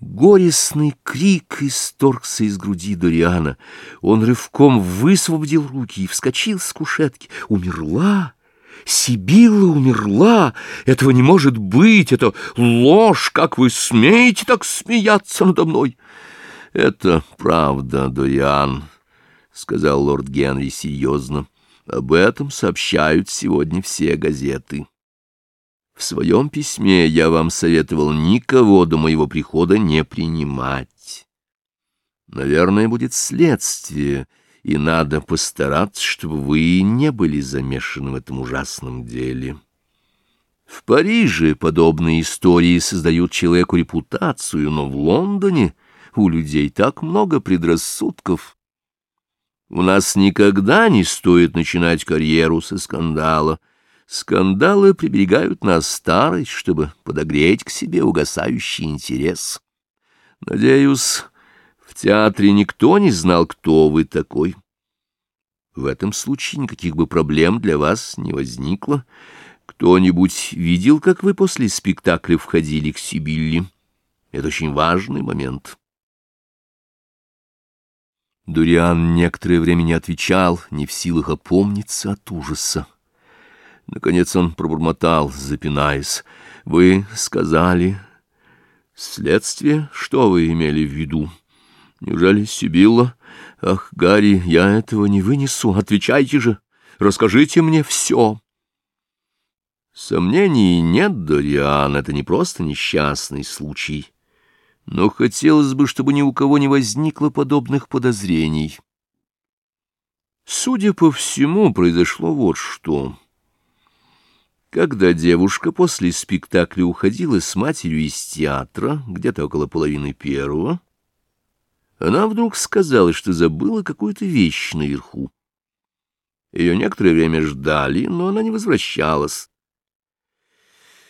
Горестный крик исторгся из груди Дориана. Он рывком высвободил руки и вскочил с кушетки. Умерла! Сибилла умерла! Этого не может быть! Это ложь! Как вы смеете так смеяться надо мной? — Это правда, Дориан, — сказал лорд Генри серьезно. — Об этом сообщают сегодня все газеты. В своем письме я вам советовал никого до моего прихода не принимать. Наверное, будет следствие, и надо постараться, чтобы вы не были замешаны в этом ужасном деле. В Париже подобные истории создают человеку репутацию, но в Лондоне у людей так много предрассудков. У нас никогда не стоит начинать карьеру со скандала — Скандалы приберегают на старость, чтобы подогреть к себе угасающий интерес. Надеюсь, в театре никто не знал, кто вы такой. В этом случае никаких бы проблем для вас не возникло. Кто-нибудь видел, как вы после спектакля входили к Сибилли? Это очень важный момент. Дуриан некоторое время не отвечал, не в силах опомниться от ужаса. Наконец он пробормотал, запинаясь. — Вы сказали... Следствие? Что вы имели в виду? Неужели Сибилла? Ах, Гарри, я этого не вынесу. Отвечайте же. Расскажите мне все. Сомнений нет, Дориан, это не просто несчастный случай. Но хотелось бы, чтобы ни у кого не возникло подобных подозрений. Судя по всему, произошло вот что... Когда девушка после спектакля уходила с матерью из театра, где-то около половины первого, она вдруг сказала, что забыла какую-то вещь наверху. Ее некоторое время ждали, но она не возвращалась.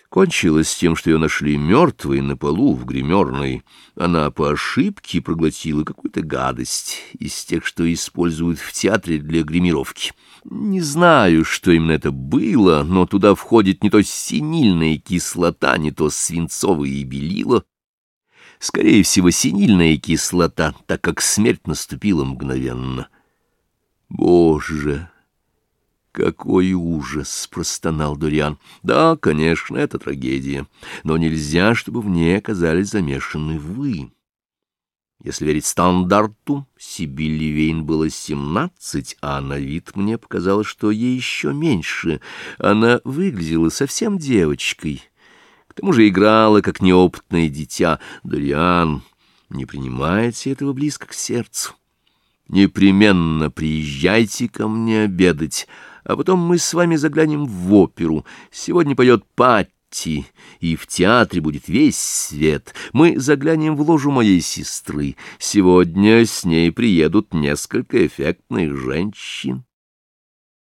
Кончилось тем, что ее нашли мертвой на полу в гримерной. Она по ошибке проглотила какую-то гадость из тех, что используют в театре для гримировки. Не знаю, что именно это было, но туда входит не то синильная кислота, не то свинцовые белила. Скорее всего, синильная кислота, так как смерть наступила мгновенно. Боже! «Какой ужас!» — простонал Дуриан. «Да, конечно, это трагедия, но нельзя, чтобы в ней оказались замешаны вы». Если верить стандарту, Сибилли Вейн было семнадцать, а на вид мне показалось, что ей еще меньше. Она выглядела совсем девочкой. К тому же играла, как неопытное дитя. Дориан, не принимайте этого близко к сердцу. Непременно приезжайте ко мне обедать, а потом мы с вами заглянем в оперу. Сегодня поет Патти, и в театре будет весь свет. Мы заглянем в ложу моей сестры. Сегодня с ней приедут несколько эффектных женщин.